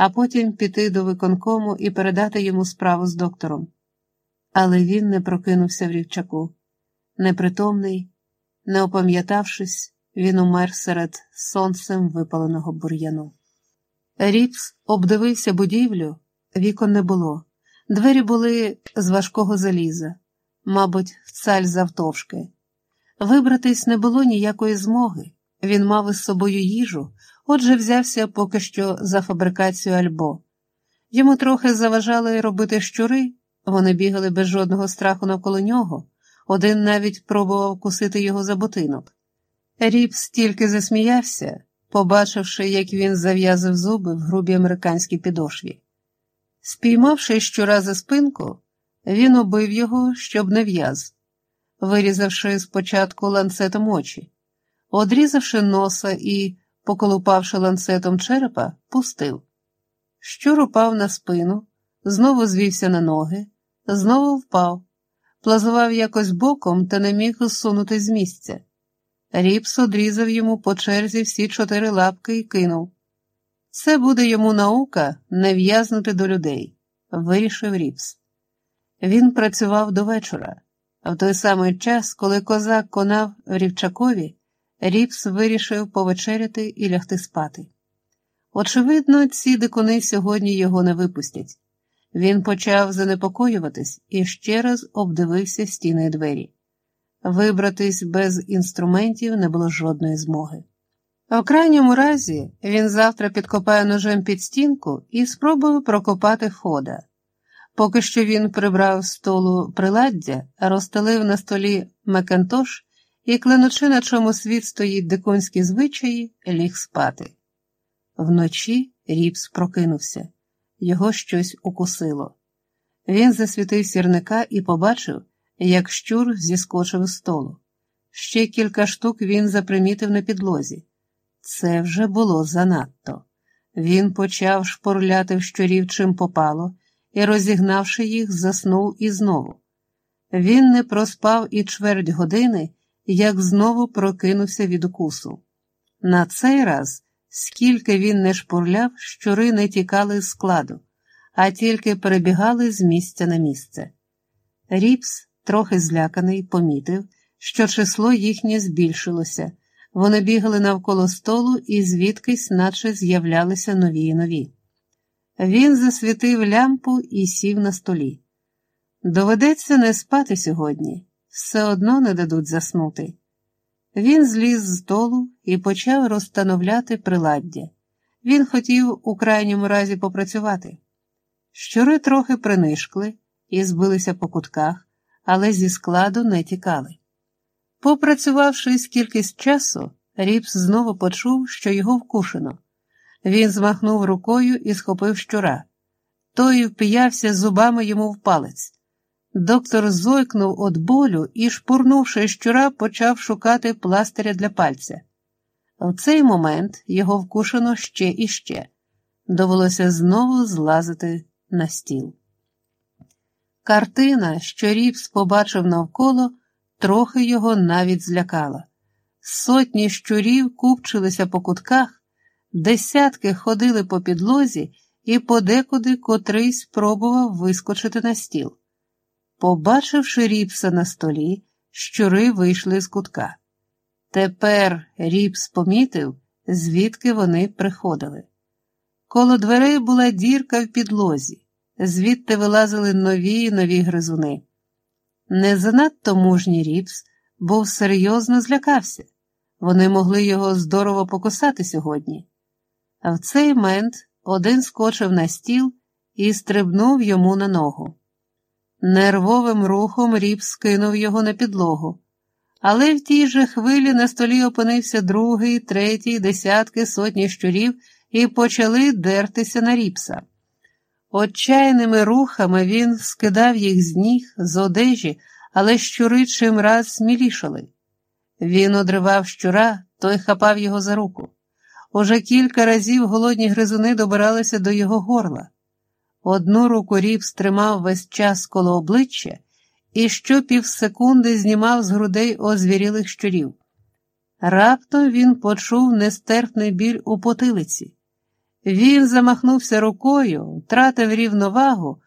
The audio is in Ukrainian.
а потім піти до виконкому і передати йому справу з доктором. Але він не прокинувся в рівчаку. Непритомний, не опам'ятавшись, він умер серед сонцем випаленого бур'яну. Ріпс обдивився будівлю, вікон не було. Двері були з важкого заліза, мабуть, в цаль завтовшки. Вибратись не було ніякої змоги. Він мав із собою їжу, отже, взявся поки що за фабрикацію альбо. Йому трохи заважали робити щури, вони бігали без жодного страху навколо нього, один навіть пробував кусити його за ботинок. Ріпс тільки засміявся, побачивши, як він зав'язав зуби в грубій американській підошві. Спіймавши щура за спинку, він убив його, щоб не в'яз, вирізавши спочатку ланцетом очі, одрізавши носа і, поколупавши ланцетом черепа, пустив. Щур упав на спину, знову звівся на ноги, знову впав, плазував якось боком та не міг зсунути з місця. Ріпс одрізав йому по черзі всі чотири лапки і кинув. Це буде йому наука не в'язнути до людей, вирішив Ріпс. Він працював до вечора, в той самий час, коли козак конав в Рівчакові, Ріпс вирішив повечеряти і лягти спати. Очевидно, ці дикуни сьогодні його не випустять. Він почав занепокоюватись і ще раз обдивився стіни й двері. Вибратись без інструментів не було жодної змоги. У крайньому разі він завтра підкопає ножем під стінку і спробує прокопати хода. Поки що він прибрав з столу приладдя, розстелив на столі Макентош і, клянучи, на чому світ стоїть дикунські звичаї, ліг спати. Вночі Ріпс прокинувся, його щось укусило. Він засвітив сірника і побачив, як щур зіскочив з столу. Ще кілька штук він запримітив на підлозі. Це вже було занадто. Він почав шпурляти в щурів чим попало і, розігнавши їх, заснув і знову. Він не проспав і чверть години, як знову прокинувся від укусу. На цей раз, скільки він не шпурляв, щури не тікали з складу, а тільки перебігали з місця на місце. Ріпс, трохи зляканий, помітив, що число їхнє збільшилося. Вони бігали навколо столу і звідкись, наче з'являлися нові і нові. Він засвітив лямпу і сів на столі. Доведеться не спати сьогодні, все одно не дадуть заснути. Він зліз з столу і почав розстановляти приладдя. Він хотів у крайньому разі попрацювати. Щури трохи принишкли і збилися по кутках, але зі складу не тікали. Попрацювавши кількість часу, Ріпс знову почув, що його вкушено. Він змахнув рукою і схопив щура. Той впіявся зубами йому в палець. Доктор зойкнув від болю і, шпурнувши щура, почав шукати пластиря для пальця. В цей момент його вкушено ще і ще. Довелося знову злазити на стіл. Картина, що Ріпс побачив навколо, трохи його навіть злякала. Сотні щурів купчилися по кутках, десятки ходили по підлозі, і подекуди котрий спробував вискочити на стіл. Побачивши Ріпса на столі, щури вийшли з кутка. Тепер Ріпс помітив, звідки вони приходили. Коло дверей була дірка в підлозі, звідти вилазили нові й нові гризуни. Не занадто мужній Ріпс був серйозно злякався. Вони могли його здорово покусати сьогодні. А в цей момент один скочив на стіл і стрибнув йому на ногу. Нервовим рухом Ріпс скинув його на підлогу, але в тій же хвилі на столі опинився другий, третій, десятки, сотні щурів і почали дертися на Ріпса. Отчайними рухами він скидав їх з ніг, з одежі, але щури чимраз смілішали. Він одривав щура, той хапав його за руку. Уже кілька разів голодні гризуни добиралися до його горла. Одну руку ріп стримав весь час коло обличчя і що півсекунди знімав з грудей озвірілих щурів. Раптом він почув нестерпний біль у потилиці. Він замахнувся рукою, втратив рівновагу